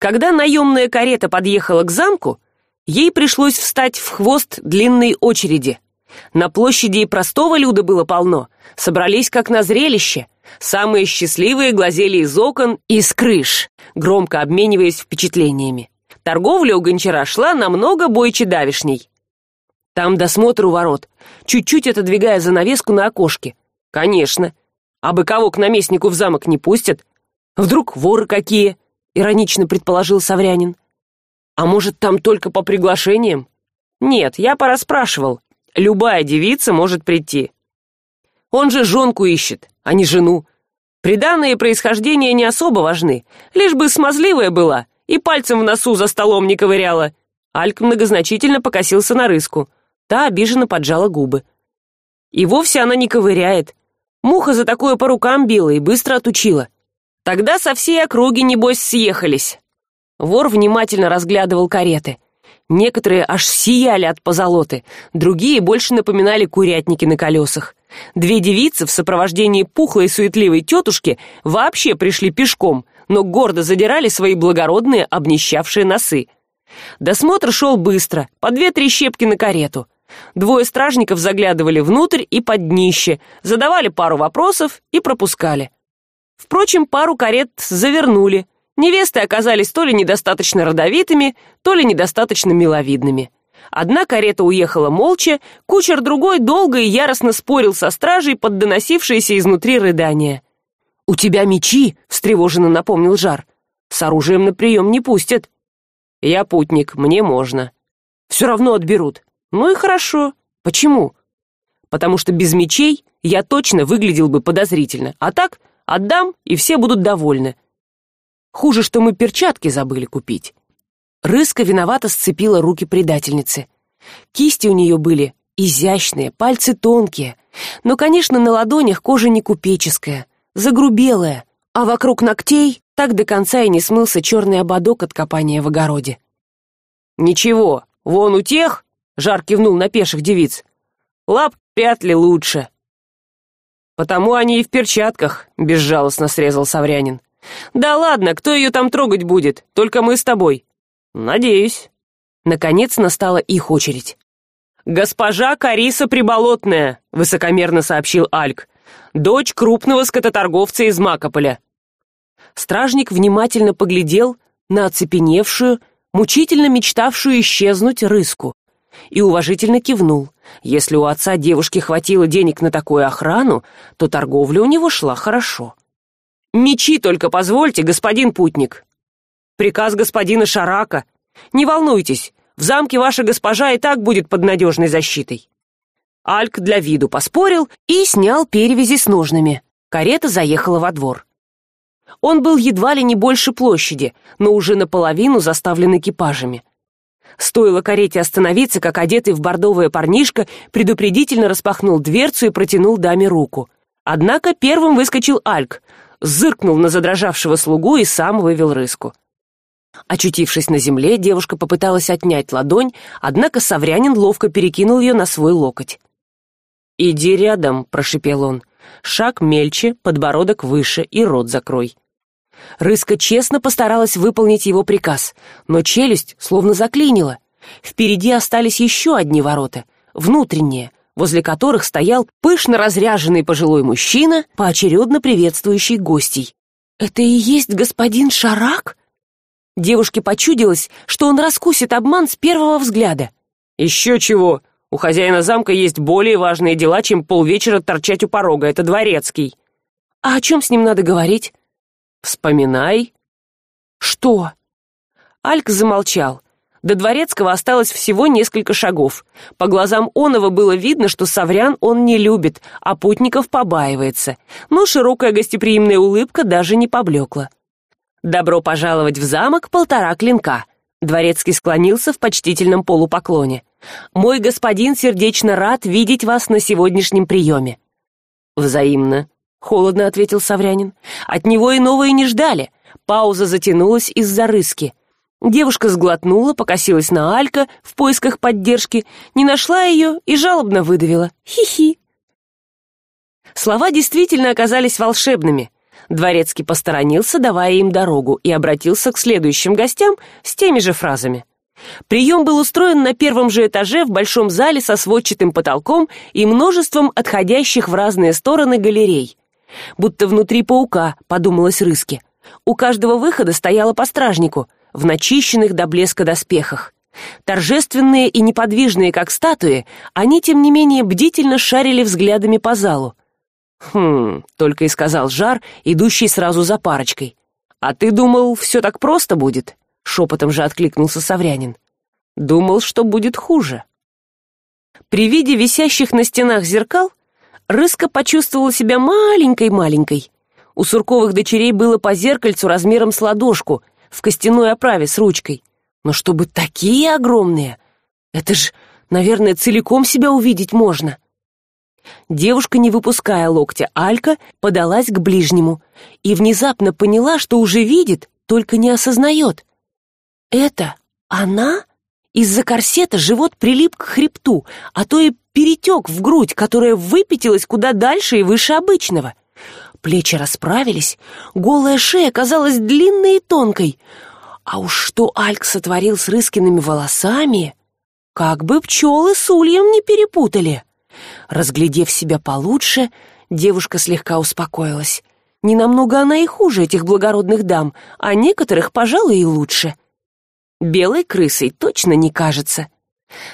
когда наемная карета подъехала к замку ей пришлось встать в хвост длинной очереди. На площади и простого люда было полно собрались как на зрелище. Самые счастливые глазели из окон и с крыш громко обмениваясь впечатлениями. Торговля у гончара шла намного бойче давишней. Там досмотр у ворот чуть чуть отодвигая занавеску на окошке. Конечно а бы кого к наместнику в замок не пустят? Вдруг воры какие иронично предположил саврянин. А может там только по приглашениям? Нет я пораспрашивал. Любая девица может прийти он же жонку ищет а не жену. Приданные происхождения не особо важны. Лишь бы смазливая была и пальцем в носу за столом не ковыряла альк многозначительно покосился на рыску. Та обиженно поджала губы. И вовсе она не ковыряет. Муха за такое по рукам била и быстро отучила тогда со всей округи небось съехались. Вор внимательно разглядывал кареты. Некоторые аж сияли от позолоты другие больше напоминали курятники на колесах. Две девицы в сопровождении пухлой суетливой тетушки вообще пришли пешком но гордо задирали свои благородные обнищавшие носы. Досмотр шел быстро по две три щепки на карету. Двое стражников заглядывали внутрь и под днище задавали пару вопросов и пропускали впрочем пару карет завернули. Невесты оказались то ли недостаточно родовитыми то ли недостаточно миловидными. Одна карета уехала молча кучер другой долго и яростно спорил со стражей под доносившиеся изнутри рыдания у тебя мечи встревоженно напомнил жар. С оружием на прием не пустят я путник мне можно все равно отберут ну и хорошо почему? Потому что без мечей я точно выглядел бы подозрительно. А так отдам и все будут довольны. Хуже что мы перчатки забыли купить. Рыска виновато сцепила руки предательницы. Кисти у нее были изящные пальцы тонкие. Но конечно на ладонях кожа не купеческая загрубелая а вокруг ногтей так до конца и не смылся черный ободок от копания в огороде. Ничего вон у тех жар кивнул на пеших девиц. Лап вряд ли лучше потому они и в перчатках безжалостно срезал саврянин. Да ладно кто ее там трогать будет? Только мы с тобой надеюсь наконец настала их очередь. Госпожа кариса приболотная высокомерно сообщил альк. Дочь крупного скототорговца из макополя стражник внимательно поглядел на оцепеневшую мучительно мечтавшую исчезнуть рыску и уважительно кивнул если у отца девушки хватило денег на такую охрану то торговля у него шла хорошо. Мечи только позвольте господин путник приказ господина шарака. Не волнуйтесь в замке ваша госпожа и так будет под надежной защитой альк для виду поспорил и снял перевязи с ножными. Карета заехала во двор. Он был едва ли не больше площади но уже наполовину заставлен экипажами стоило карете остановиться как одетый в бордовое парнишка предупредительно распахнул дверцу и протянул даме руку. Однако первым выскочил альк зыркнул на задрожавшего слугу и сам вывел рыску. Очутившись на земле девушка попыталась отнять ладонь однако саврянин ловко перекинул ее на свой локоть. Иди рядом прошипел он. Шаг мельче подбородок выше и рот закрой рыска честно постаралась выполнить его приказ но челюсть словно заклинила. Впереди остались еще одни ворота внутренние возле которых стоял пышно разряженный пожилой мужчина поочередно приветствующий гостей. Это и есть господин шарак? Девушке почудилось что он раскусит обман с первого взгляда. Еще чего. У хозяина замка есть более важные дела чем полвечера торчать у порога. Это дворецкий а о чем с ним надо говорить вспоминай. Что? Альк замолчал. До дворецкого осталось всего несколько шагов. По глазам онова было видно что саврян он не любит а путников побаивается. Но широкая гостеприимная улыбка даже не поблекла. Добро пожаловать в замок полтора клинка дворецкий склонился в почтительном полупоклоне. Мой господин сердечно рад видеть вас на сегодняшнем приеме взаимно холодно ответил саврянин. От него иного и не ждали. Пауза затянулась из за рыски. Девушка сглотнула покосилась на алька в поисках поддержки не нашла ее и жалобно выдавила. Хи хи слова действительно оказались волшебными. Дворецкий посторонился давая им дорогу и обратился к следующим гостям с теми же фразами. Прием был устроен на первом же этаже в большом зале со сводчатым потолком и множеством отходящих в разные стороны галерей будто внутри паука подумалось рыски. У каждого выхода стояло по стражнику в начищенных до блеска доспехах. Торжественные и неподвижные как статуи они тем не менее бдительно шарили взглядами по залу. Хм только и сказал жар идущий сразу за парочкой. А ты думал все так просто будет шепотом же откликнулся саврянин. Думал что будет хуже при виде висящих на стенах зеркал рыска почувствовала себя маленькой маленькой у сурковых дочерей было по зеркальцу размером с ладошку в костяной оправе с ручкой. Но чтобы такие огромные! Это ж наверное целиком себя увидеть можно. Девушка не выпуская локтя алька подалась к ближнему и внезапно поняла что уже видит только не осознает. Это она? Из за корсета живот прилип к хребту а то и перетек в грудь которая выпятилась куда дальше и выше обычного. Плечи расправились голая шея казалась длинной и тонкой. А уж что альк сотворил с рыскиными волосами как бы пчелы с ульем не перепутали. Разглядев себя получше девушка слегка успокоилась. Не намного она и хуже этих благородных дам а некоторых пожалуй и лучше. Белой крысой точно не кажется.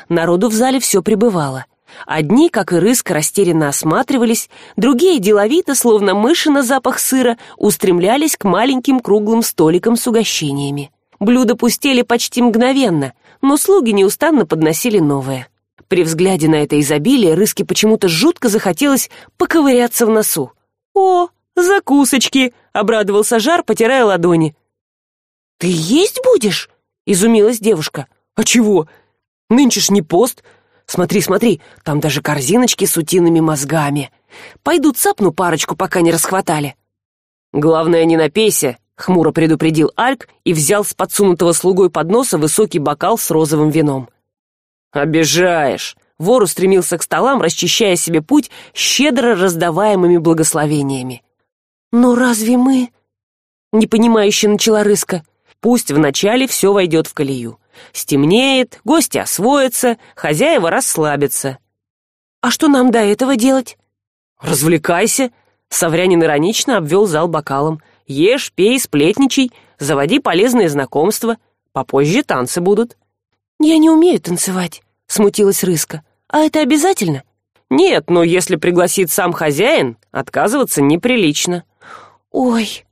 Народу в зале все пребывало одни как и рыска растерянно осматривались другие деловито словно мыши на запах сыра устремлялись к маленьким круглым столикам с угощениями. Блюда пустели почти мгновенно но слуги неустанно подносили новое. При взгляде на это изобилие рыске почему то жутко захотелось поковыряться в носу. О закусочки обрадовался жар потирая ладони. Ты есть будешь изумилась девушка. А чего? Нынче ж не пост смотри смотри там даже корзиночки с утиными мозгами. Пойду цапну парочку пока не расхватали главное не напейся хмуро предупредил альк и взял с подсунутого слугой подноса высокий бокал с розовым вином. Обижаешь вор устремился к столам расчищая себе путь щедро раздаваемыми благословениями. Но разве мы непонимающе начала рыска. Пусть вначале все войдет в колею стемнеет гости освоятся хозяева расслабятся. А что нам до этого делать? Развлекайся саврянин иронично обвел зал бокалом. Ешь пей сплетничай заводи полезные знакомства. Попозже танцы будут я не умею танцевать смутилась рыска. А это обязательно? Нет но если пригласит сам хозяин отказываться неприлично ой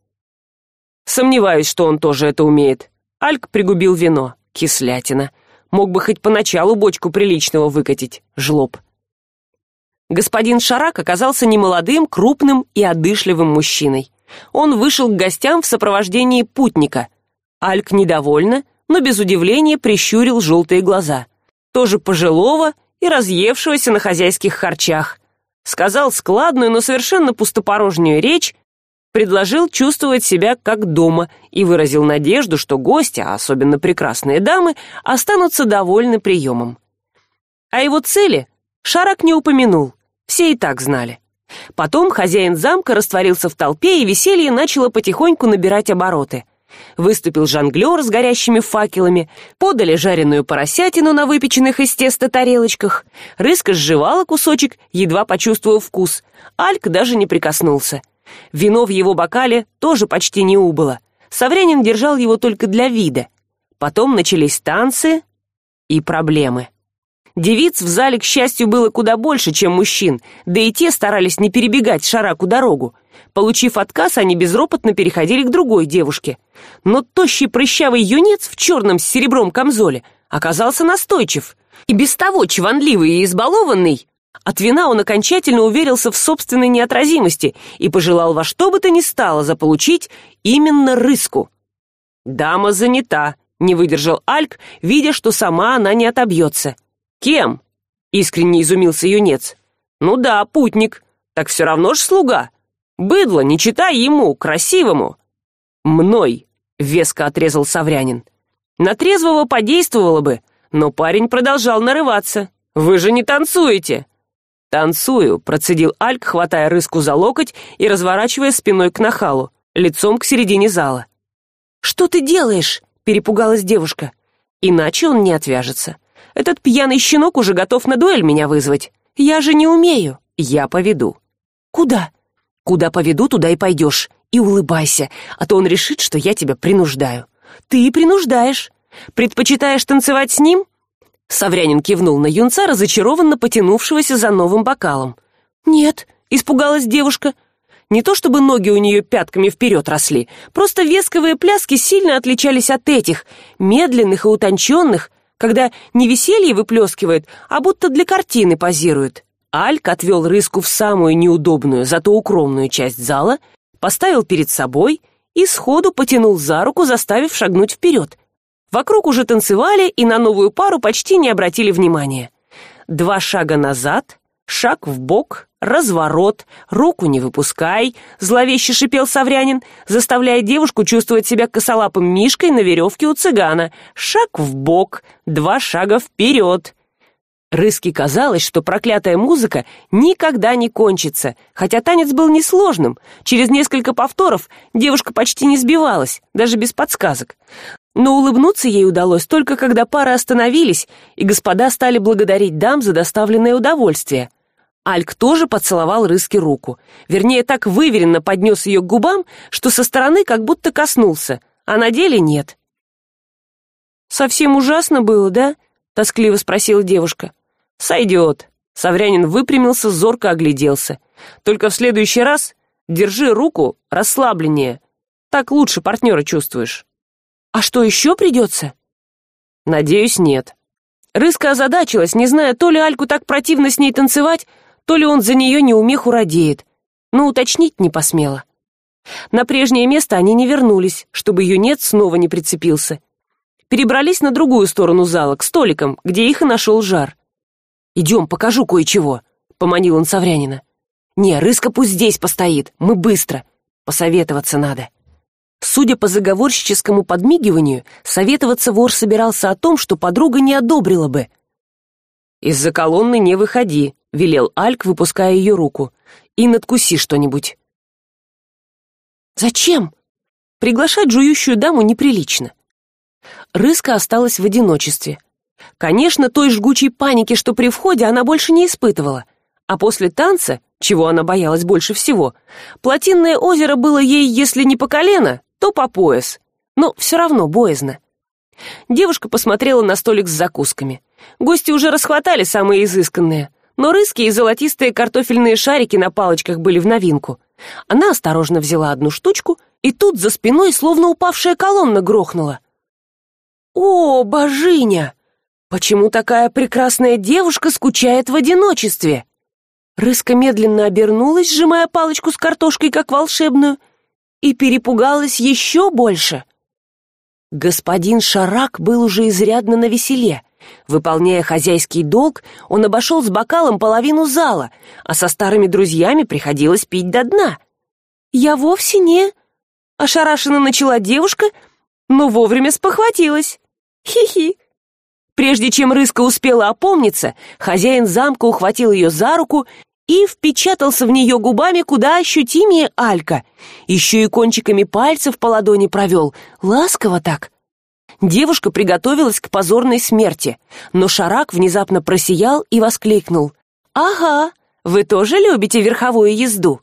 сомневаюсь что он тоже это умеет альк пригубил вино кислятина. Мог бы хоть поначалу бочку приличного выкатить жлоб. Господин шарак оказался немолодым крупным и одышливым мужчиной. Он вышел к гостям в сопровождении путника. Альк недовольно но без удивления прищурил желтые глаза. Тоже пожилого и разъевшегося на хозяйских харчах. Сказал складную но совершенно пустопорожнюю речь предложил чувствовать себя как дома и выразил надежду что гости а особенно прекрасные дамы останутся довольны приемом. О его цели шарак не упомянул все и так знали. Потом хозяин замка растворился в толпе и веселье начало потихоньку набирать обороты. Выступил жонглер с горящими факелами подали жареную поросятину на выпеченных из теста тарелочках. Рыска сживала кусочек едва почувствовав вкус. Альк даже не прикоснулся вино в его бокале тоже почти не убыло. Саврянин держал его только для вида. Потом начались танцы и проблемы. Девиц в зале к счастью было куда больше чем мужчин да и те старались не перебегать шараку дорогу. Получив отказ они безропотно переходили к другой девушке. Но тощий прыщавый юнец в черном с серебром камзоле оказался настойчив и без того чванливый и избалованный от вина он окончательно уверился в собственной неотразимости и пожелал во что бы то ни стало заполучить именно рыску. Дама занята не выдержал альк видя что сама она не отобьется. Кем искренне изумился юнец. Ну да путник. Так все равно ж слуга. Быдло не читай ему красивому мной веско отрезал саврянин. На трезвого подействовало бы но парень продолжал нарываться. Вы же не танцуете танцую процедил альк хватая рыску за локоть и разворачивая спиной к нахалу лицом к середине зала. Что ты делаешь перепугалась девушка. Иначе он не отвяжется. Этот пьяный щенок уже готов на дуэль меня вызвать. Я же не умею я поведу куда? Куда поведу туда и пойдешь. И улыбайся а то он решит что я тебя принуждаю ты и принуждаешь. Предпочитаешь танцевать с ним саврянин кивнул на юнца разочарованно потянувшегося за новым бокалом. Нет испугалась девушка. Не то чтобы ноги у нее пятками вперед росли просто весковые пляски сильно отличались от этих медленных и утонченных когда не веселье выплескивает а будто для картины позирует альк отвел рыску в самую неудобную зато укромную часть зала поставил перед собой и сходу потянул за руку заставив шагнуть вперед вокруг уже танцевали и на новую пару почти не обратили внимания. Два шага назад шаг в бок разворот руку не выпускай зловеще шипел саврянин заставляя девушку чувствовать себя косолапым мишкой на веревке у цыгана. Шаг в бок два шага вперед рыске казалось что проклятая музыка никогда не кончится хотя танец был несложным. Через несколько повторов девушка почти не сбивалась даже без подсказок. Но улыбнуться ей удалось только когда пары остановились и господа стали благодарить дам за доставленное удовольствие. Альк тоже поцеловал рыски руку. Вернее так выверенно поднес ее к губам что со стороны как будто коснулся а на деле нет. Совсем ужасно было да тоскливо спросила девушка сойдет саврянин выпрямился зорко огляделся. Только в следующий раз держи руку расслабленнее. Так лучше партнера чувствуешь а что еще придется надеюсь нет рыска озадачилась не зная то ли альку так противно с ней танцевать то ли он за нее неумеху радеет. Но уточнить не посмела. На прежнее место они не вернулись чтобы юнец снова не прицепился. Перебрались на другую сторону зала к столикам где их и нашел жар идем покажу кое чего поманил он саврянина. Не рыска пусть здесь постоит мы быстро. Посоветоваться надо судя по заговорщическому подмигиванию советоваться вор собирался о том что подруга не одобрила бы. Из за колонны не выходи велел альк выпуская ее руку. И надкуси что нибудь зачем? Приглашать жующую даму неприлично рыска осталась в одиночестве конечно той жгучей паники что при входе она больше не испытывала. А после танца чего она боялась больше всего плотинное озеро было ей если не по колено то по пояс. Но все равно боязно. Девушка посмотрела на столик с закусками. Гости уже расхватали самые изысканные но рыские золотистые картофельные шарики на палочках были в новинку. Она осторожно взяла одну штучку и тут за спиной словно упавшая колонна грохнула. О божиня почему такая прекрасная девушка скучает в одиночестве? Рыска медленно обернулась сжимая палочку с картошкой как волшебную и перепугалась еще больше. Господин шарак был уже изрядно навеселе. Выполняя хозяйский долг он обошел с бокалом половину зала а со старыми друзьями приходилось пить до дна. Я вовсе не ошарашенно начала девушка но вовремя спохватилась. Хи хи прежде чем рыска успела опомниться хозяин замка ухватил ее за руку и впечатался в нее губами куда ощутимее алька. Еще и кончиками пальцев по ладони провел. Ласково так. Девушка приготовилась к позорной смерти но шарак внезапно просиял и воскликнул. Ага вы тоже любите верховую езду!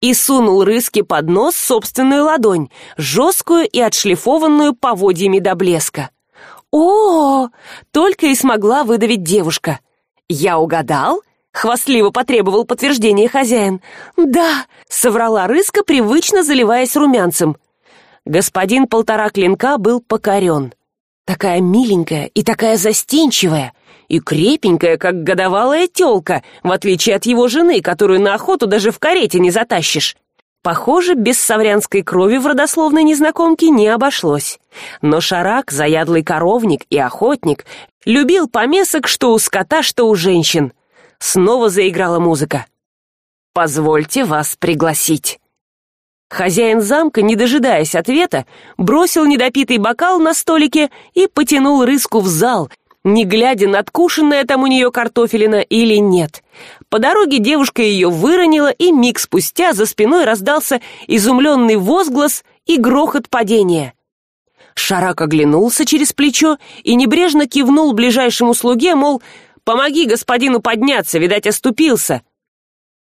И сунул рыски под нос собственную ладонь жесткую и отшлифованную поводьями до блеска о только и смогла выдавить девушка я угадал хвастливо потребовал подтверждения хозяин. Да соврала рыска привычно заливаясь румянцем. Господин полтора клинка был покорен. Такая миленькая и такая застенчивая и крепенькая как годовалая тёлка в отличие от его жены которую на охоту даже в карете не затащишь похоже без саврянской крови в родословной незнакомке не обошлось. Но шарак заядлый коровник и охотник любил помесок что у скота что у женщин. Снова заиграла музыка. Позвольте вас пригласить хозяин замка не дожидаясь ответа бросил недопитый бокал на столике и потянул рыску в зал не глядя надкушенная там у нее картофелина или нет. По дороге девушка ее выронила и миг спустя за спиной раздался изумленный возглас и грохот падения. Шарак оглянулся через плечо и небрежно кивнул ближайшему слуге мол помоги господину подняться видать оступился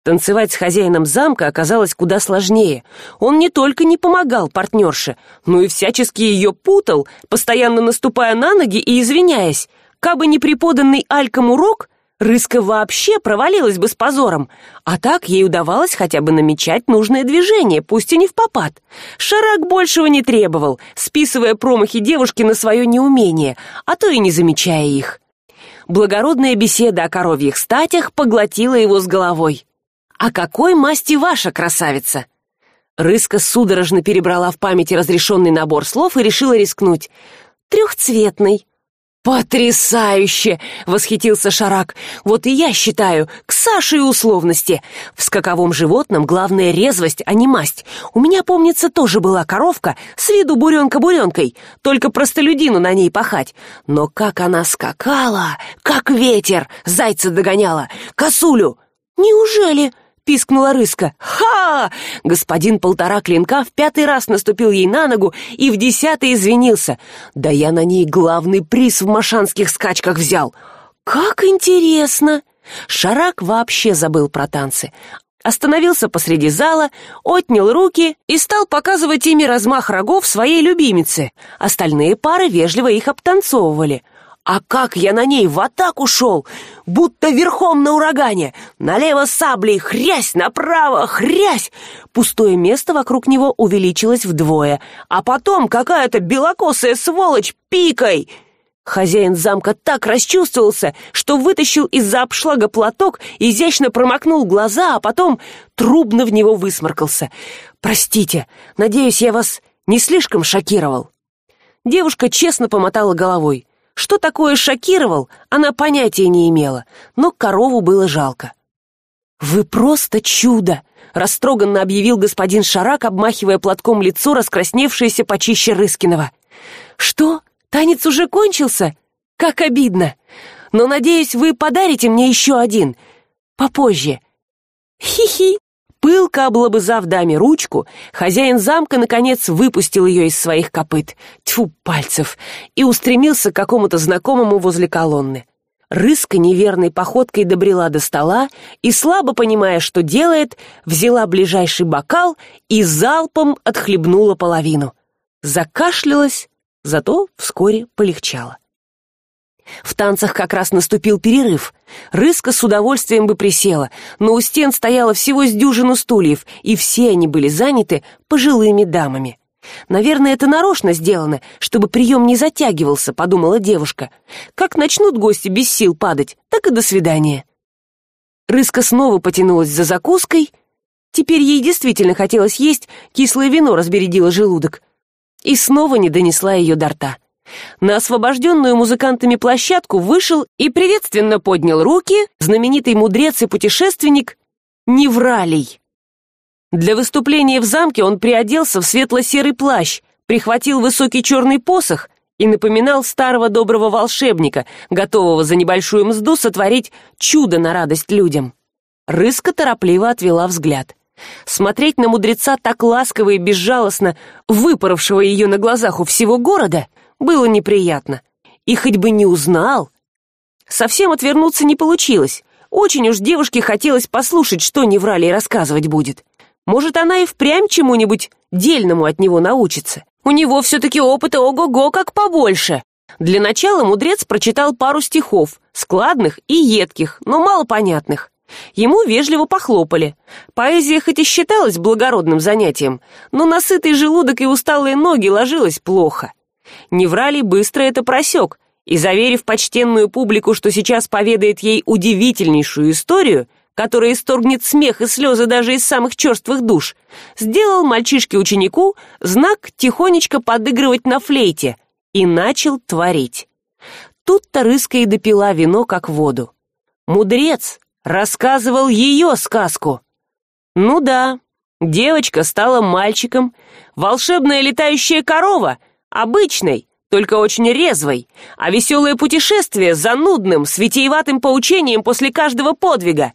танцевать с хозяином замка оказалось куда сложнее. Он не только не помогал партнерше но и всячески ее путал постоянно наступая на ноги и извиняясь кабы не преподанный альком урок рыска вообще провалилась бы с позором. А так ей удавалось хотя бы намечать нужное движение пусть и не в попад. Шарак большего не требовал списывая промахи девушки на свое неумение а то и не замечая их. Благородная беседа о коровьих статях поглотила его с головой. А какой масти ваша красавица! Рыска судорожно перебрала в памяти разрешенный набор слов и решила рискнуть. Трехцветный потрясающе восхитился шарак. Вот и я считаю к саше и условности. В скаковом животном главная резвость а не масть. У меня помнится тоже была коровка с виду буренка буренкой только простолюдину на ней пахать. Но как она скакала как ветер зайца догоняла! Косулю! Неужели пискнула рыска ха! Господин полтора клинка в пятый раз наступил ей на ногу и в десятый извинился. Да я на ней главный приз в машанских скачках взял. Как интересно! Шарак вообще забыл про танцы. Остановился посреди зала отнял руки и стал показывать ими размах рогов своей любимице. Остальные пары вежливо их обтанцовывали а как я на ней в атаку шел? Будто верхом на урагане. Налево саблей хрясь направо хрясь. Пустое место вокруг него увеличилось вдвое. А потом какая то белокосая сволочь пикой. Хозяин замка так расчувствовался что вытащил из за обшлага платок изящно промокнул глаза а потом трубно в него высморкался. Простите надеюсь я вас не слишком шокировал? Девушка честно помотала головой что такое шокировал она понятия не имела но корову было жалко. Вы просто чудо растроганно объявил господин шарак обмахивая платком лицо раскрасневшееся почище рыскиного. Что? Танец уже кончился? Как обидно! Но надеюсь вы подарите мне еще один. Попозже. Хи хи пылко облобызав даме ручку хозяин замка наконец выпустил ее из своих копыт. Тьфу пальцев! И устремился к какому то знакомому возле колонны. Рыска неверной походкой добрела до стола и слабо понимая что делает взяла ближайший бокал и залпом отхлебнула половину. Закашлялась зато вскоре полегчало в танцах как раз наступил перерыв. Рыска с удовольствием бы присела но у стен стояло всего с дюжину стульев и все они были заняты пожилыми дамами. Наверное это нарочно сделано чтобы прием не затягивался подумала девушка. Как начнут гости без сил падать так и до свидания рыска снова потянулась за закуской. Теперь ей действительно хотелось есть кислое вино разбередило желудок и снова не донесла ее до рта на освобожденную музыкантами площадку вышел и приветственно поднял руки знаменитый мудрец и путешественник невралий. Для выступления в замке он приоделся в светло серый плащ прихватил высокий черный посох и напоминал старого доброго волшебника готового за небольшую мзду сотворить чудо на радость людям. Рыска торопливо отвела взгляд. Смотреть на мудреца так ласково и безжалостно выпоровшего ее на глазах у всего города было неприятно. И хоть бы не узнал. Совсем отвернуться не получилось. Очень уж девушке хотелось послушать что не врали и рассказывать будет. Может она и впрямь чему нибудь дельному от него научится. У него все таки опыта ого го как побольше. Для начала мудрец прочитал пару стихов складных и едких но малопонятных. Ему вежливо похлопали. Поэзия хоть и считалась благородным занятием но на сытый желудок и усталые ноги ложилась плохо невралий быстро это просек. И заверив почтенную публику что сейчас поведает ей удивительнейшую историю которая исторгнет смех и слезы даже из самых черствых душ сделал мальчишке ученику знак тихонечко подыгрывать на флейте и начал творить. Тут то рыска и допила вино как воду. Мудрец рассказывал ее сказку. Ну да девочка стала мальчиком волшебная летающая корова обычной только очень резвой. А веселое путешествие за нудным с поучением после каждого подвига.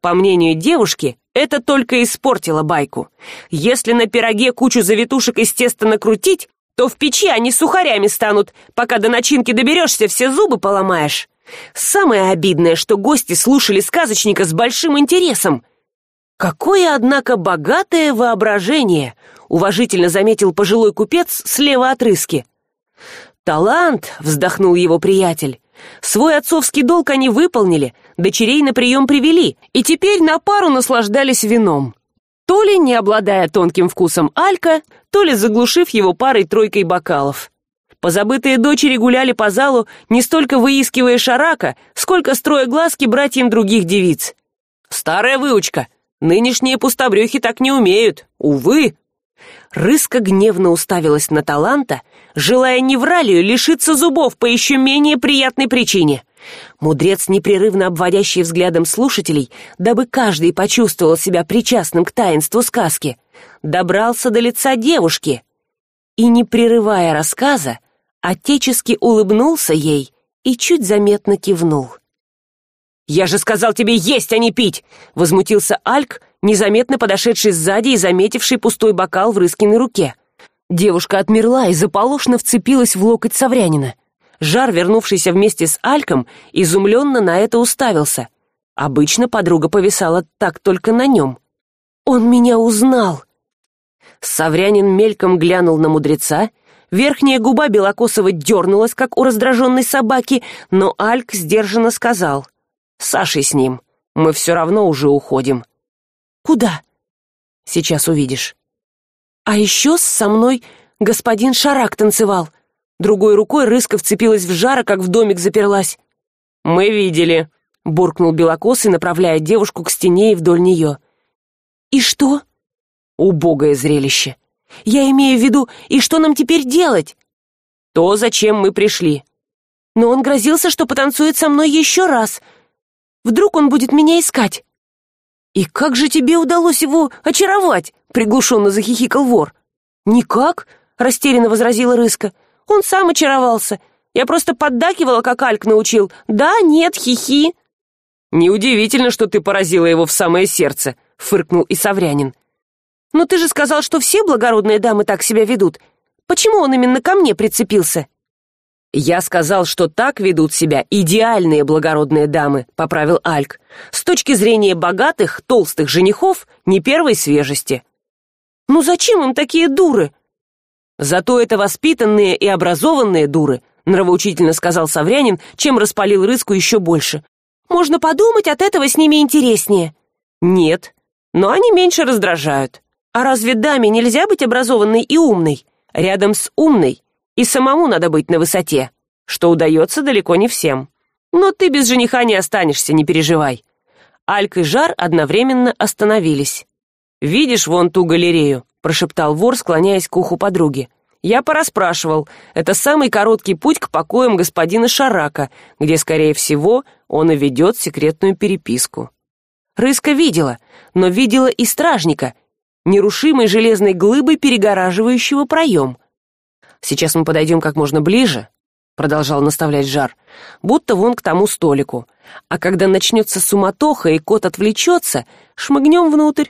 По мнению девушки это только испортило байку. Если на пироге кучу завитушек из теста накрутить то в печи они сухарями станут пока до начинки доберешься все зубы поломаешь. Самое обидное что гости слушали сказочника с большим интересом какое однако богатое воображение уважительно заметил пожилой купец слева от рыски. Талант вздохнул его приятель. Свой отцовский долг они выполнили дочерей на прием привели и теперь на пару наслаждались вином. То ли не обладая тонким вкусом алька то ли заглушив его парой тройкой бокалов. Позабытые дочери гуляли по залу не столько выискивая шарака сколько строя глазки братьям других девиц. Старая выучка нынешние пустобрюхи так не умеют. Увы. Рыска гневно уставилась на таланта желая невралию лишиться зубов по еще менее приятной причине. Мудрец непрерывно обводящий взглядом слушателей дабы каждый почувствовал себя причастным к таинству сказки добрался до лица девушки и не прерывая рассказа отечески улыбнулся ей и чуть заметно кивнул я же сказал тебе есть а не пить возмутился альк незаметно подошедший сзади и заметивший пустой бокал в рыскиной руке. Девушка отмерла и заполошно вцепилась в локоть саврянина. Жар вернувшийся вместе с альком изумленно на это уставился. Обычно подруга повисала так только на нем. Он меня узнал! Саврянин мельком глянул на мудреца. Верхняя губа белокосова дернулась как у раздраженной собаки но альк сдержанно сказал сашей с ним. Мы все равно уже уходим. Куда? Сейчас увидишь. А еще со мной господин шарак танцевал. Другой рукой рыска вцепилась в жара как в домик заперлась. Мы видели буркнул белокосый направляя девушку к стене и вдоль нее и что? Убогое зрелище. Я имею в виду и что нам теперь делать? То зачем мы пришли. Но он грозился что потанцует со мной еще раз Вдруг он будет меня искать? И как же тебе удалось его очаровать? Приглушенно захихикал вор. Никак, растерянно возразила рыска. Он сам очаровался. Я просто поддакивала, как Альк научил. Да, нет, хихи. Неудивительно, что ты поразила его в самое сердце, фыркнул и Саврянин. Но ты же сказал, что все благородные дамы так себя ведут. Почему он именно ко мне прицепился? Я сказал что так ведут себя идеальные благородные дамы поправил альк. С точки зрения богатых толстых женихов не первой свежести ну зачем им такие дуры? Зато это воспитанные и образованные дуры нравоучительно сказал саврянин чем распалил рыску еще больше. Можно подумать от этого с ними интереснее нет но они меньше раздражают. А разве даме нельзя быть образованной и умной? Рядом с умной и самому надо быть на высоте что удается далеко не всем. Но ты без жениха не останешься не переживай альк и жар одновременно остановились. Видишь вон ту галерею прошептал вор склоняясь к уху подруги. Я пораспрашивал. Это самый короткий путь к покоям господина шарака где скорее всего он и ведет секретную переписку рыска видела но видела и стражника нерушимой железной глыбой перегораживающего проем сейчас мы подойдем как можно ближе продолжал наставлять жар будто вон к тому столику. А когда начнется суматоха и кот отвлечется шмыгнем внутрь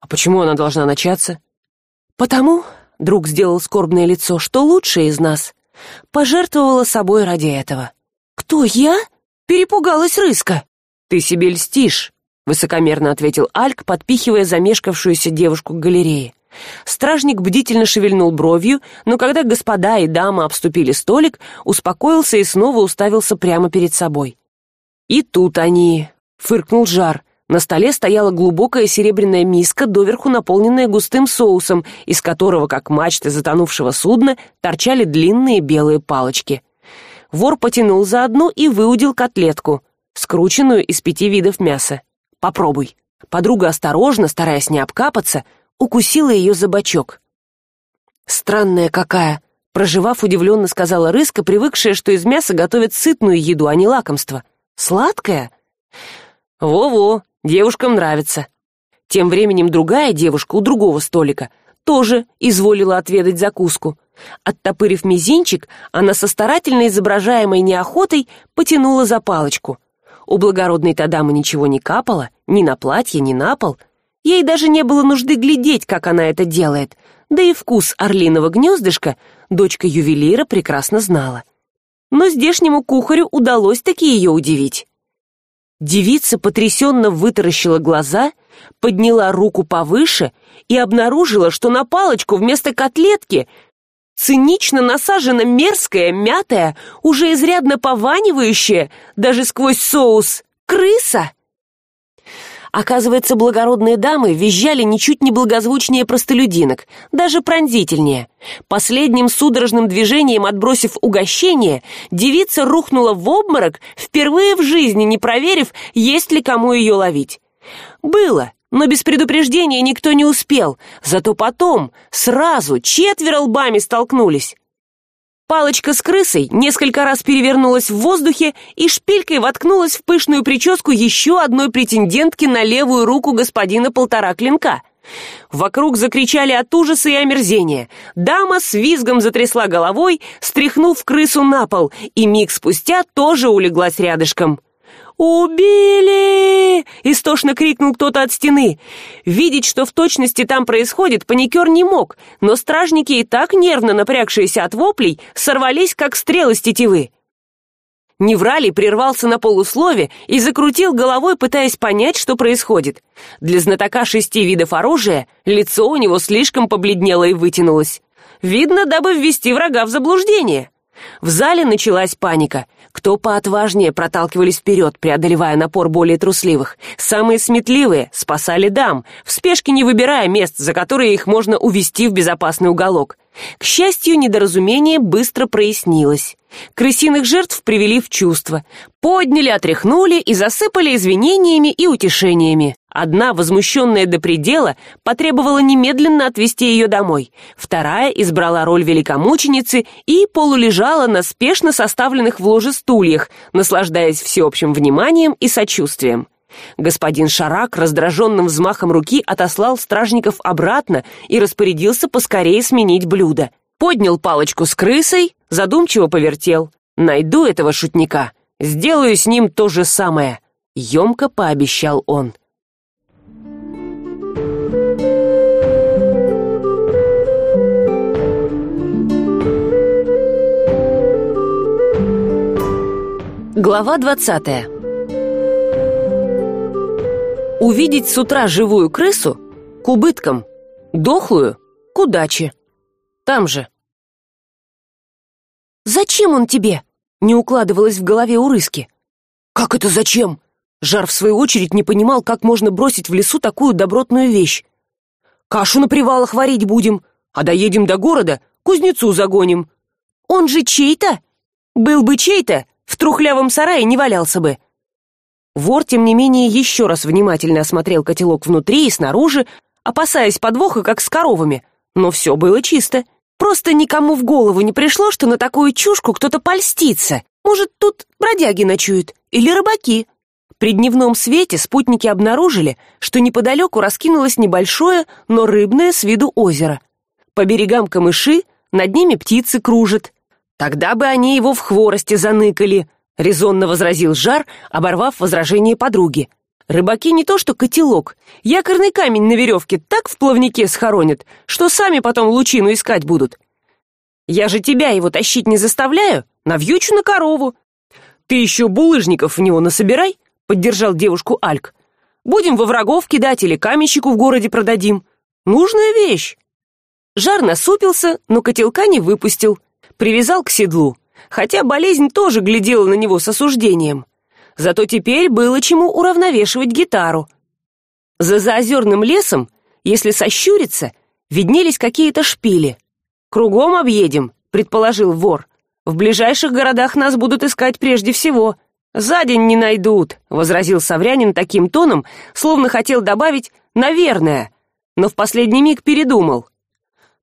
а почему она должна начаться? Потому друг сделал скорбное лицо что лучшая из нас пожертвовала собой ради этого кто я перепугалась рыска. Ты себе льстишь высокомерно ответил альк подпихивая замешкавшуюся девушку к галерее стражник бдительно шевельнул бровью но когда господа и дама обступили столик успокоился и снова уставился прямо перед собой. И тут они фыркнул жар. На столе стояла глубокая серебряная миска доверху наполненная густым соусом из которого как мачты затонувшего судна торчали длинные белые палочки. Вор потянул за одну и выудил котлетку скрученную из пяти видов мяса. Попробуй подруга осторожно стараясь не обкапаться укусила ее за бочок. Странная какая проживав удивленно сказала рыска привыкшая что из мяса готовят сытную еду а не лакомство. Сладкая во во девушкам нравится тем временем другая девушка у другого столика тоже изволила отведать закуску. Оттопырив мизинчик она со старательно изображаемой неохотой потянула за палочку. У благородной тадамы ничего не капало ни на платье ни на пол ей даже не было нужды глядеть как она это делает. Да и вкус орлиного гнездышка дочка ювелира прекрасно знала. Но здешнему кухарю удалось таки ее удивить. Девица потрясенно вытаращила глаза подняла руку повыше и обнаружила что на палочку вместо котлетки цинично насажена мерзкая мятая уже изрядно пованивающая даже сквозь соус крыса оказывается благородные дамы визжали ничуть не благозвучнее простолюдинок даже пронзительнее. Последним судорожным движением отбросив угощение девица рухнула в обморок впервые в жизни не проверив есть ли кому ее ловить. Было но без предупреждения никто не успел. Зато потом сразу четверо лбами столкнулись палочка с крысой несколько раз перевернулась в воздухе и шпилькой воткнулась в пышную прическу еще одной претендентки на левую руку господина полтора клинка. Вокруг закричали от ужаса и омерзения. Дама с визгом затрясла головой стряхнув крысу на пол и миг спустя тоже улеглась рядышком убили истошно крикнул кто то от стены. Видеть что в точности там происходит паникер не мог но стражники и так нервно напрягшиеся от воплей сорвались как стрелы с тетивы. Невралий прервался на полуслове и закрутил головой пытаясь понять что происходит. Для знатока шести видов оружия лицо у него слишком побледнело и вытянулось. Видно дабы ввести врага в заблуждение в зале началась паника. Кто поотважнее проталкивались вперед преодолевая напор более трусливых? Самые сметливые спасали дам в спешке не выбирая мест за которые их можно увести в безопасный уголок. К счастью недоразумение быстро прояснилось крысиных жертв привели в чувство. Подняли отряхнули и засыпали извинениями и утешениями. Одна возмущенная до предела потребовала немедленно отвезти ее домой. Вторая избрала роль великомученицы и полулежала на спешно составленных в ложе стульях наслаждаясь всеобщим вниманием и сочувствием. Господин шарак раздраженным взмахом руки отослал стражников обратно и распорядился поскорее сменить блюдо поднял палочку с крысой задумчиво повертел. Найду этого шутника. Сделаю с ним то же самое емко пообещал он. Глава двадцатая. Увидеть с утра живую крысу к убыткам дохлую к удаче там же. Зачем он тебе не укладывалось в голове у рыски. Как это зачем жар в свою очередь не понимал как можно бросить в лесу такую добротную вещь. Кашу на привалах варить будем а доедем до города кузнецу загоним. Он же чей то был бы чей то в трухлявом сарае не валялся бы вор тем не менее еще раз внимательно осмотрел котелок внутри и снаружи опасаясь подвоха как с коровами но все было чисто. Просто никому в голову не пришло что на такую чушку кто то польстится. Может тут бродяги ночуют или рыбаки. При дневном свете спутники обнаружили что неподалеку раскинулось небольшое но рыбное с виду озеро. По берегам камыши над ними птицы кружат. Тогда бы они его в хворосте заныкали резонно возразил жар оборвав возражение подруги рыбаки не то что котелок. Якорный камень на веревке так в плавнике схоронят что сами потом лучину искать будут. Я же тебя его тащить не заставляю навьючу на корову. Ты еще булыжников в него насобирай поддержал девушку альк. Будем во врагов кидать или каменщику в городе продадим. Нужная вещь. Жар насупился но котелка не выпустил. Привязал к седлу. Хотя болезнь тоже глядела на него с осуждением зато теперь было чему уравновешивать гитару. За заозерным лесом если сощуриться виднелись какие то шпили. Кругом объедем предположил вор. В ближайших городах нас будут искать прежде всего за день не найдут возразил саврянин таким тоном словно хотел добавить наверное но в последний миг передумал.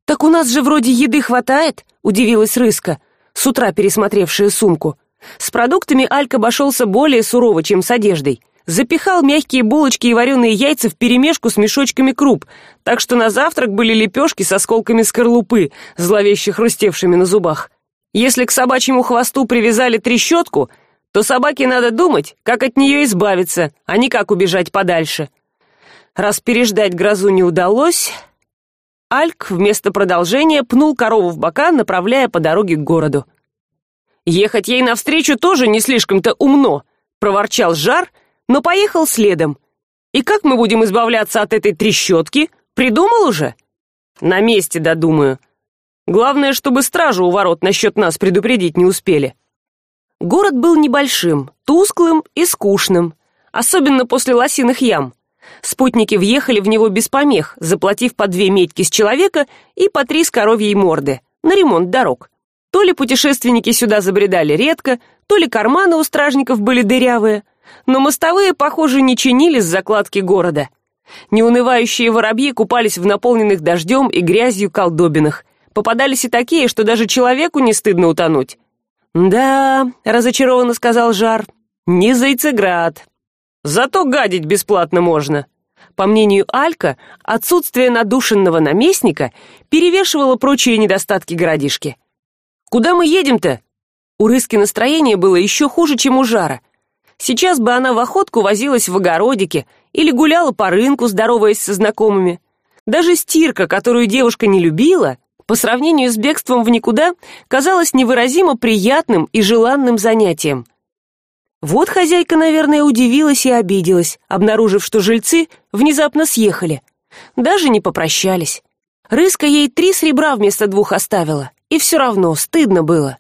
Так у нас же вроде еды хватает удивилась рыска с утра пересмотревшая сумку с продуктами альк обошелся более сурово чем с одеждой. Запихал мягкие булочки и вареные яйца в перемешку с мешочками круп. Так что на завтрак были лепешки с осколками скорлупы зловеще хрустевшими на зубах. Если к собачьему хвосту привязали трещотку то собаке надо думать как от нее избавиться а не как убежать подальше. Раз переждать грозу не удалось альк вместо продолжения пнул корову в бока направляя по дороге к городу ехать ей навстречу тоже не слишком то умно проворчал жар но поехал следом. И как мы будем избавляться от этой трещотки? Придумал уже? На месте додумаю. Главное чтобы стражу у ворот насчет нас предупредить не успели город был небольшим тусклым и скучным особенно после лосиных ям. Спутники въехали в него без помех заплатив по две медьки с человека и по три с коровьей морды на ремонт дорог то ли путешественники сюда забредали редко то ли карманы у стражников были дырявые но мостовые похоже не чинили с закладки города. Неунывающие воробьи купались в наполненных дождем и грязью колдобинах. Попадались и такие что даже человеку не стыдно утонуть. Да разочарованно сказал жар не зайцеград. Зато гадить бесплатно можно по мнению алька отсутствие надушенного наместника перевешивало прочие недостатки городишки куда мы едем то у рыски настроение было еще хуже чем у жара. Сейчас бы она в охотку возилась в огородике или гуляла по рынку здороваясь со знакомыми. Даже стирка которую девушка не любила по сравнению с бегством в никуда казалась невыразимо приятным и желанным занятием. Вот хозяйка наверное удивилась и обиделась обнаружив что жильцы внезапно съехали. Даже не попрощались. Рыска ей три сребра вместо двух оставила и все равно стыдно было.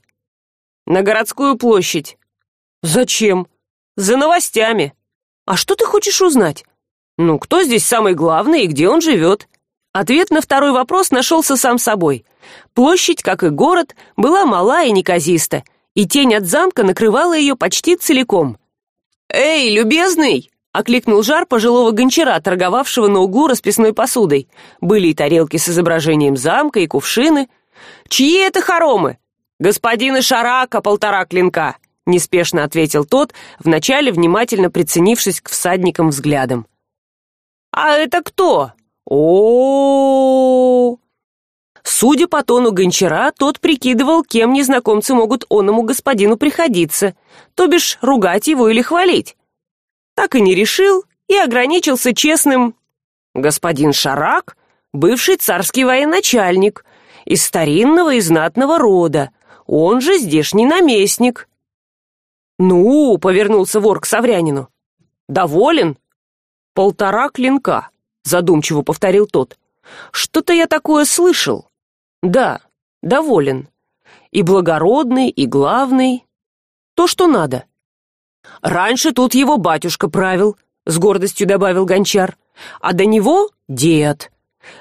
На городскую площадь. Зачем? За новостями. А что ты хочешь узнать? Ну кто здесь самый главный и где он живет ответ на второй вопрос нашелся сам собой. Площадь как и город была мала и неказиста и тень от замка накрывала ее почти целиком. Эй любезный окликнул жар пожилого гончара торговавшего на углу расписной посудой. Были и тарелки с изображением замка и кувшины чьи это хоромы? Господина шарака полтора клинка неспешно ответил тот вначале внимательно приценившись к всадникам взглядом. А это кто? О судя по тону гончара тот прикидывал кем незнакомцы могут оному господину приходиться то бишь ругать его или хвалить так и не решил и ограничился честным господин шарак бывший царский военачальник из старинного и знатного рода. Он же здешний наместник. Ну повернулся вор к саврянину доволен? Полтора клинка задумчиво повторил тот. Что то я такое слышал? Да доволен. И благородный и главный. То что надо раньше тут его батюшка правил с гордостью добавил гончар. А до него дед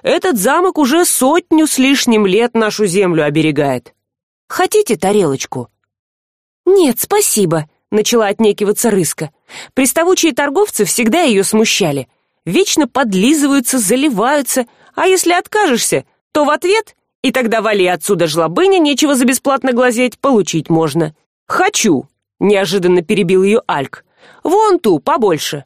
этот замок уже сотню с лишним лет нашу землю оберегает. Хотите тарелочку? Нет спасибо начала отнекиваться рыска. Приставучие торговцы всегда ее смущали. Вечно подлизываются заливаются а если откажешься то в ответ и тогда вали отсюда жлобыня нечего за бесплатно глазеть получить можно. Хочу неожиданно перебил ее альк. Вон ту побольше.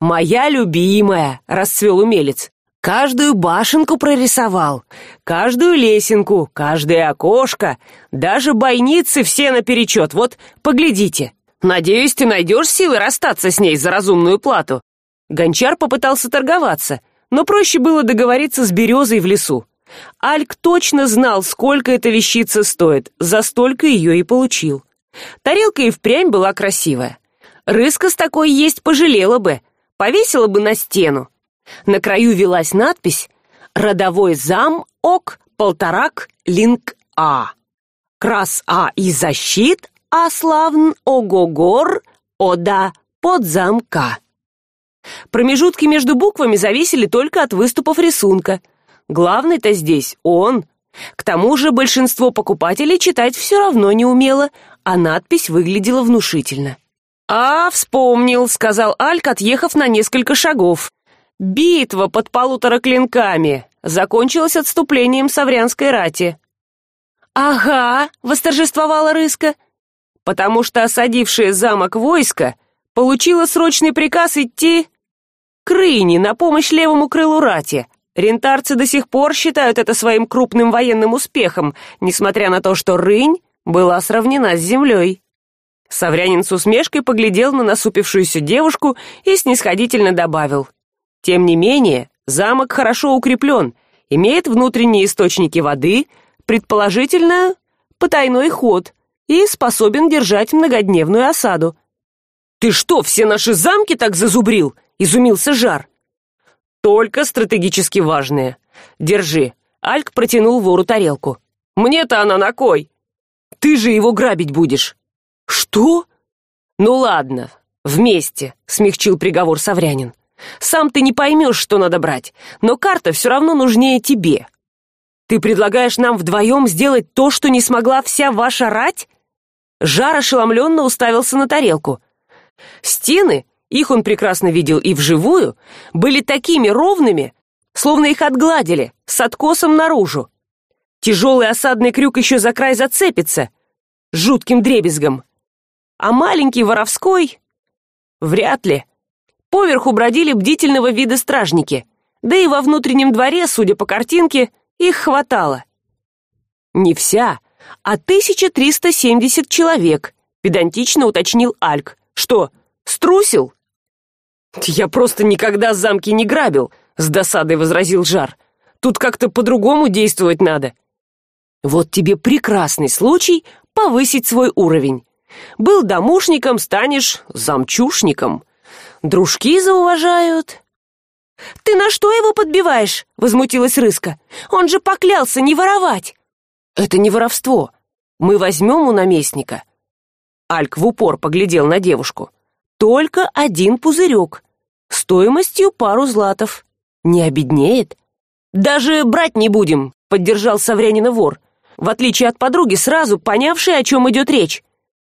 Моя любимая расцвел умелец каждую башенку прорисовал каждую лесенку каждое окошко даже бойницы все наперечет вот поглядите. Надеюсь ты найдешь силы расстаться с ней за разумную плату. Гончар попытался торговаться но проще было договориться с березой в лесу. Альк точно знал сколько эта вещица стоит за столько ее и получил. Тарелка и впрямь была красивая. Рыска с такой есть пожалела бы повесила бы на стену на краю велась надпись родовой зам ок полторак линк а крас а и защит а славн огогор ода подзамка промежутки между буквами зависели только от выступов рисунка. Главный то здесь он. К тому же большинство покупателей читать все равно не умело а надпись выглядела внушительно. А вспомнил сказал альк отъехав на несколько шагов битва под полутора клинками закончилась отступлением саврянской рати. Ага восторжествовала рыска. Потому что осадившее замок войско получила срочный приказ идти к рыне на помощь левому крылу рати. Рентарцы до сих пор считают это своим крупным военным успехом несмотря на то что рынь была сравнена с землей. Саврянин с усмешкой поглядел на насупившуюся девушку и снисходительно добавил тем не менее замок хорошо укреплен имеет внутренние источники воды предположительно потайной ход и способен держать многодневную осаду. Ты что все наши замки так зазубрил изумился жар. Только стратегически важные. Держи альк протянул вору тарелку. Мне то она на кой? Ты же его грабить будешь что? Ну ладно вместе смягчил приговор саврянин сам ты не поймешь что надо брать но карта все равно нужнее тебе. Ты предлагаешь нам вдвоем сделать то что не смогла вся ваша рать? Жар ошеломленно уставился на тарелку. Стены их он прекрасно видел и вживую были такими ровными словно их отгладили с откосом наружу. Тяжелый осадный крюк еще за край зацепится жутким дребезгом а маленький воровской вряд ли поверху бродили бдительного вида стражники. Да и во внутреннем дворе судя по картинке их хватало. Не вся а тысяча триста семьдесят человек педантично уточнил альк. Что струсил? Я просто никогда замки не грабил с досадой возразил жар. Тут как то по другому действовать надо вот тебе прекрасный случай повысить свой уровень. Был домушником станешь замчушником дружки зауважают. Ты на что его подбиваешь возмутилась рыска. Он же поклялся не воровать! Это не воровство. Мы возьмем у наместника альк в упор поглядел на девушку. Только один пузырек. Стоимостью пару златов. Не обеднеет? Даже брать не будем поддержал саврянина вор. В отличие от подруги сразу понявшей о чем идет речь.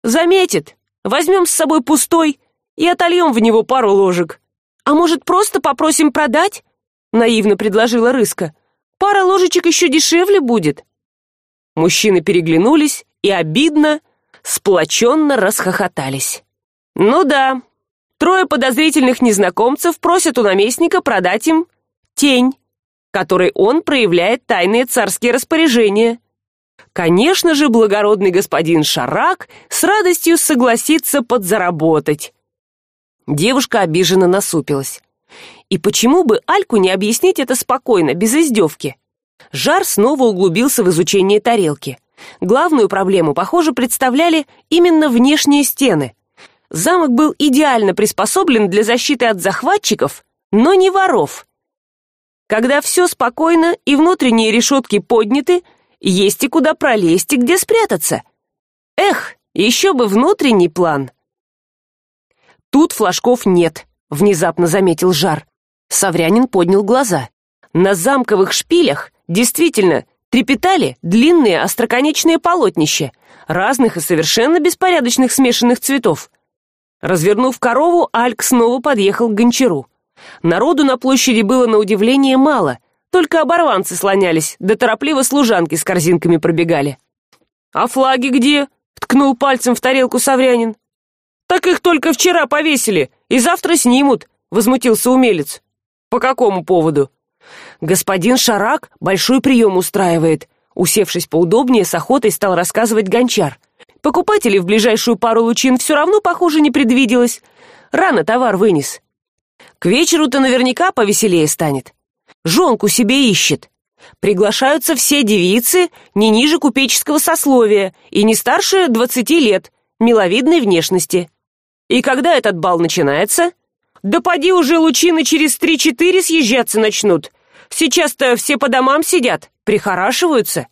Заметит. Возьмем с собой пустой и отольем в него пару ложек. А может просто попросим продать наивно предложила рыска. Пара ложечек еще дешевле будет мужчины переглянулись и обидно сплоченно расхохотались. Ну да трое подозрительных незнакомцев просят у наместника продать им тень которой он проявляет тайные царские распоряжения. Конечно же благородный господин шарак с радостью согласится подзаработать девушка обиженно насупилась. И почему бы альку не объяснить это спокойно без издевки? Жар снова углубился в изучение тарелки. Главную проблему похоже представляли именно внешние стены. Замок был идеально приспособлен для защиты от захватчиков но не воров. Когда все спокойно и внутренние решетки подняты есть и куда пролезть и где спрятаться. Эх еще бы внутренний план тут флажков нет внезапно заметил жар. Саврянин поднял глаза. На замковых шпилях действительно трепетали длинные остроконечные полотнища разных и совершенно беспорядочных смешанных цветов. Развернув корову альк снова подъехал к гончару. Народу на площади было на удивление мало только оборванцы слонялись да торопливо служанки с корзинками пробегали. А флаги где ткнул пальцем в тарелку саврянин так их только вчера повесили и завтра снимут возмутился умелец. По какому поводу? Господин шарак большой прием устраивает усевшись поудобнее с охотой стал рассказывать гончар. Покупателей в ближайшую пару лучин все равно похоже не предвиделось. Рано товар вынес. К вечеру то наверняка повеселее станет. Жонку себе ищет. Приглашаются все девицы не ниже купеческого сословия и не старше двадцати лет миловидной внешности и когда этот бал начинается? Да уже лучины через три четыре съезжаться начнут. Сейчас то все по домам сидят прихорашиваются.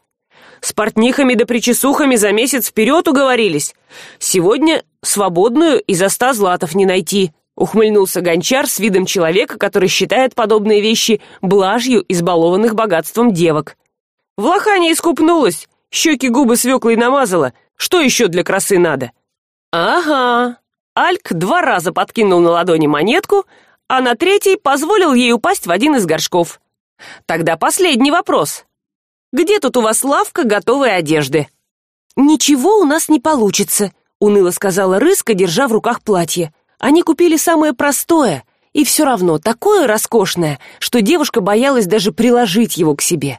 С портнихами да причесухами за месяц вперед уговорились. Сегодня свободную и ста златов не найти ухмыльнулся гончар с видом человека который считает подобные вещи блажью избалованных богатством девок. В лохане искупнулась щеки губы свеклой намазала. Что еще для красы надо? Ага альк два раза подкинул на ладони монетку а на третий позволил ей упасть в один из горшков. Тогда последний вопрос. Где тут у вас лавка готовой одежды? Ничего у нас не получится уныло сказала рыска держа в руках платье. Они купили самое простое и все равно такое роскошное что девушка боялась даже приложить его к себе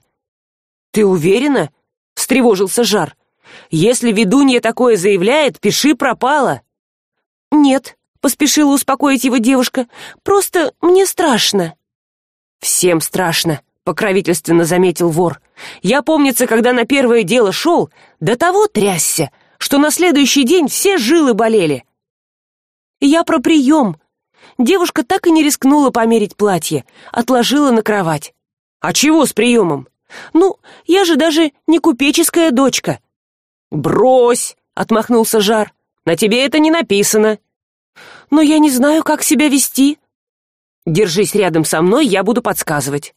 ты уверена встревожился жар. Если ведунья такое заявляет пиши пропало нет поспешила успокоить его девушка. Просто мне страшно всем страшно покровительственно заметил вор. Я помнится когда на первое дело шел до того трясся что на следующий день все жилы болели я про прием девушка так и не рискнула померить платье отложила на кровать. А чего с приемом? Ну я же даже не купеческая дочка брось отмахнулся жар. На тебе это не написано но я не знаю как себя вести. Держись рядом со мной я буду подсказывать.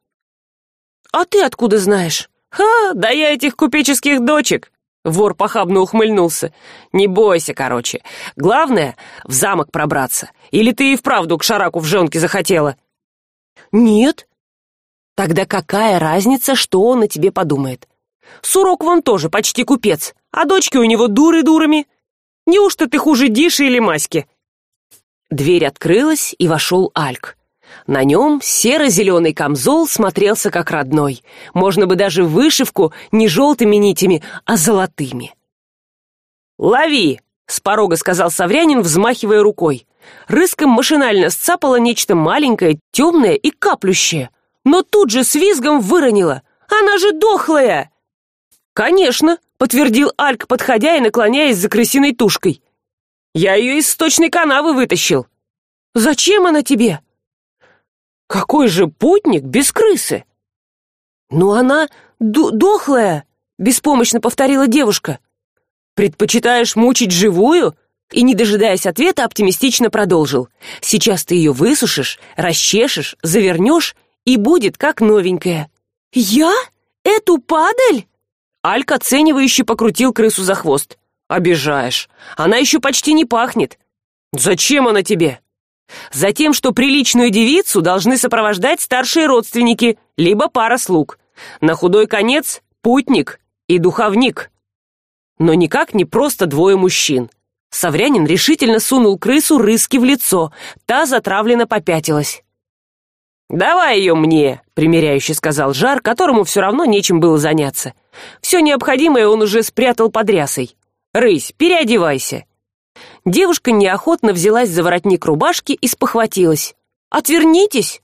А ты откуда знаешь? Ха да я этих купеческих дочек. Вор похабно ухмыльнулся. Не бойся короче. Главное в замок пробраться. Или ты и вправду к шараку в жонке захотела? Нет. Тогда какая разница что он о тебе подумает? Сурок вон тоже почти купец а дочки у него дуры дурами. Неужто ты хуже диши или маски дверь открылась и вошел альк. На нем серо зеленый камзол смотрелся как родной. Можно бы даже вышивку не желтыми нитями а золотыми. Лови с порога сказал саврянин взмахивая рукой. Рыском машинально сцапала нечто маленькое темное и каплющее но тут же с визгом выронила. Она же дохлая! Конечно подтвердил альк подходя и наклоняясь за крысиной тушкой я ее из сточной канавы вытащил. Зачем она тебе? Какой же путник без крысы? Ну она дохлая беспомощно повторила девушка. Предпочитаешь мучить живую? И не дожидаясь ответа оптимистично продолжил. Сейчас ты ее высушишь расчешешь завернешь и будет как новенькая. Я? Эту падаль? Алька оценивающе покрутил крысу за хвост обижаешь. Она еще почти не пахнет. Зачем она тебе? Затем что приличную девицу должны сопровождать старшие родственники либо пара слуг. На худой конец путник и духовник. Но никак не просто двое мужчин. Саврянин решительно сунул крысу рыски в лицо. Та затравленно попятилась. Давай ее мне примиряюще сказал жар которому все равно нечем было заняться. Все необходимое он уже спрятал под рясой рысь переодевайся девушка неохотно взялась за воротник рубашки и спохватилась. Отвернитесь!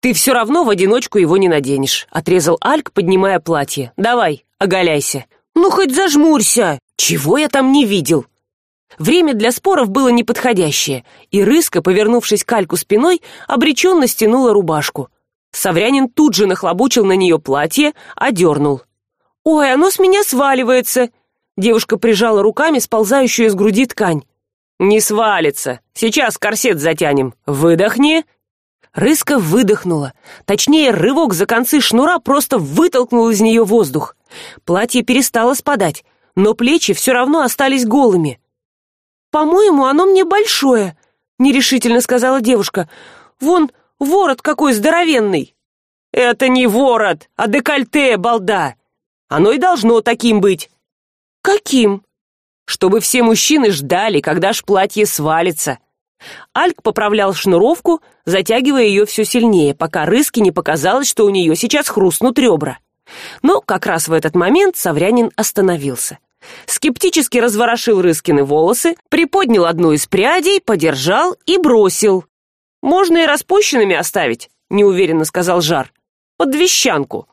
Ты все равно в одиночку его не наденешь отрезал альк поднимая платье. Давай оголяйся ну хоть зажмурься! Чего я там не видел? Время для споров было неподходящее и рыска повернувшись к альку спиной обреченно стянула рубашку. Саврянин тут же нахлобучил на нее платье одернул ой оно с меня сваливается девушка прижала руками сползающую из груди ткань. Не свалится. Сейчас корсет затянем. Выдохни! Рыска выдохнула. Точнее рывок за концы шнура просто вытолкнул из нее воздух. Платье перестало спадать но плечи все равно остались голыми. По моему оно мне большое нерешительно сказала девушка. Вон ворот какой здоровенный это не ворот а декольте балда. Оно и должно таким быть каким? Чтобы все мужчины ждали когда ж платье свалится альк поправлял шнуровку затягивая ее все сильнее пока рыски не показалось что у нее сейчас хрустнут ребра. Но как раз в этот момент саврянин остановился. Скептически разворошил рыскины волосы приподнял одну из прядей подержал и бросил. Можно и распущенными оставить неуверенно сказал жар. Под вещанку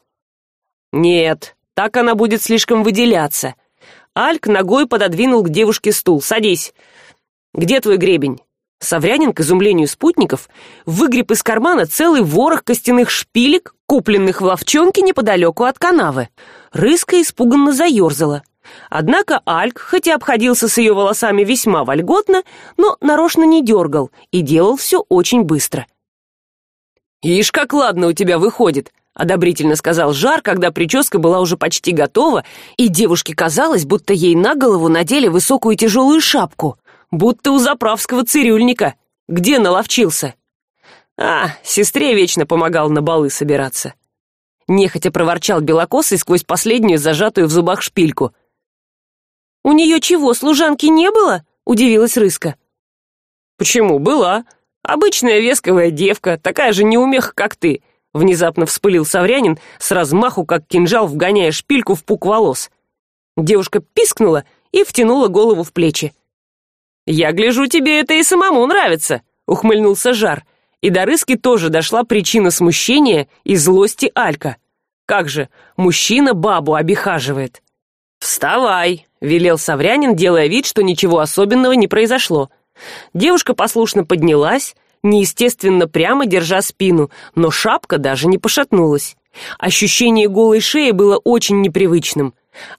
нет так она будет слишком выделяться альк ногой пододвинул к девушке стул. Садись где твой гребень? Саврянин к изумлению спутников выгреб из кармана целый ворох костяных шпилек купленных в ловчонке неподалеку от канавы. Рыска испуганно заерзала. Однако альк хотя обходился с ее волосами весьма вольготно но нарочно не дергал и делал все очень быстро. Ишь как ладно у тебя выходит одобрительно сказал жар когда прическа была уже почти готова и девушке казалось будто ей на голову надели высокую тяжелую шапку будто у заправского цирюльника. Где наловчился? А сестре вечно помогал на балы собираться. Нехотя проворчал белокосый сквозь последнюю зажатую в зубах шпильку. У нее чего служанки не было удивилась рыска. Почему? Была. Обычная весковая девка такая же неумеха как ты внезапно вспылил саврянин с размаху как кинжал вгоняя шпильку в пук волос. Девушка пискнула и втянула голову в плечи. Я гляжу тебе это и самому нравится ухмыльнулся жар. И до рыски тоже дошла причина смущения и злости алька. Как же мужчина бабу обихаживает вставай велел саврянин делая вид что ничего особенного не произошло. Девушка послушно поднялась неестественно прямо держа спину но шапка даже не пошатнулась. Ощущение голой шеи было очень непривычным.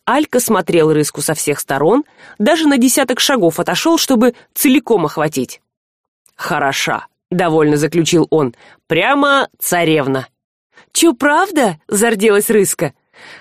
Алька смотрел рыску со всех сторон даже на десяток шагов отошел чтобы целиком охватить. Хороша довольно заключил он прямо царевна чё правда зарделась рыска.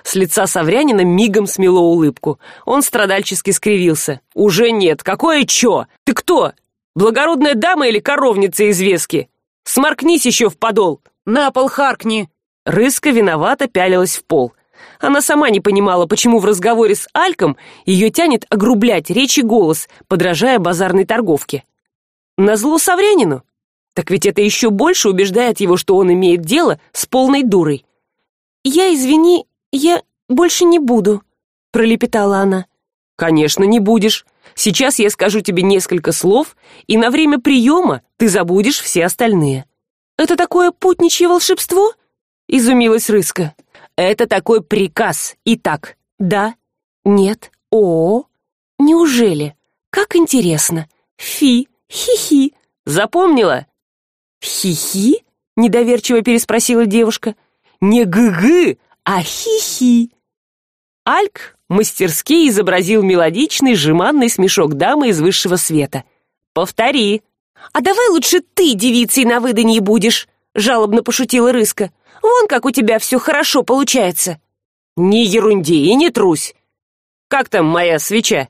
С лица саврянина мигом смело улыбку. Он страдальчески скривился. Уже нет. Какое чё? Ты кто благородная дама или коровница из вески? Сморкнись еще в подол. На пол харкни. Рыска виновато пялилась в пол. Она сама не понимала почему в разговоре с альком ее тянет огрублять речь и голос подражая базарной торговке. Назло саврянину? Так ведь это еще больше убеждает его что он имеет дело с полной дурой. Я извини я больше не буду пролепетала она. Конечно не будешь сейчас я скажу тебе несколько слов и на время приема ты забудешь все остальные это такое путничье волшебство изумилась рыска. Это такой приказ. И так да нет о неужели? Как интересно. Фи хи-хи. Запомнила? Хи-хи недоверчиво переспросила девушка. Не гы-гы а хи-хи альк мастерски изобразил мелодичный жеманный смешок дамы из высшего света. Повтори а давай лучше ты девицей на выданье будешь жалобно пошутила рыска. Вон как у тебя все хорошо получается не ерунди и не трусь как там моя свеча?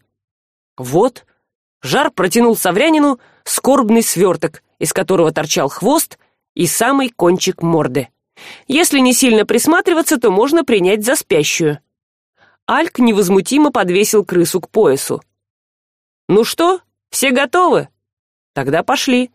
Вот жар протянул саврянину скорбный сверток из которого торчал хвост и самый кончик морды. Если не сильно присматриваться то можно принять за спящую альк невозмутимо подвесил крысу к поясу. Ну что все готовы? Тогда пошли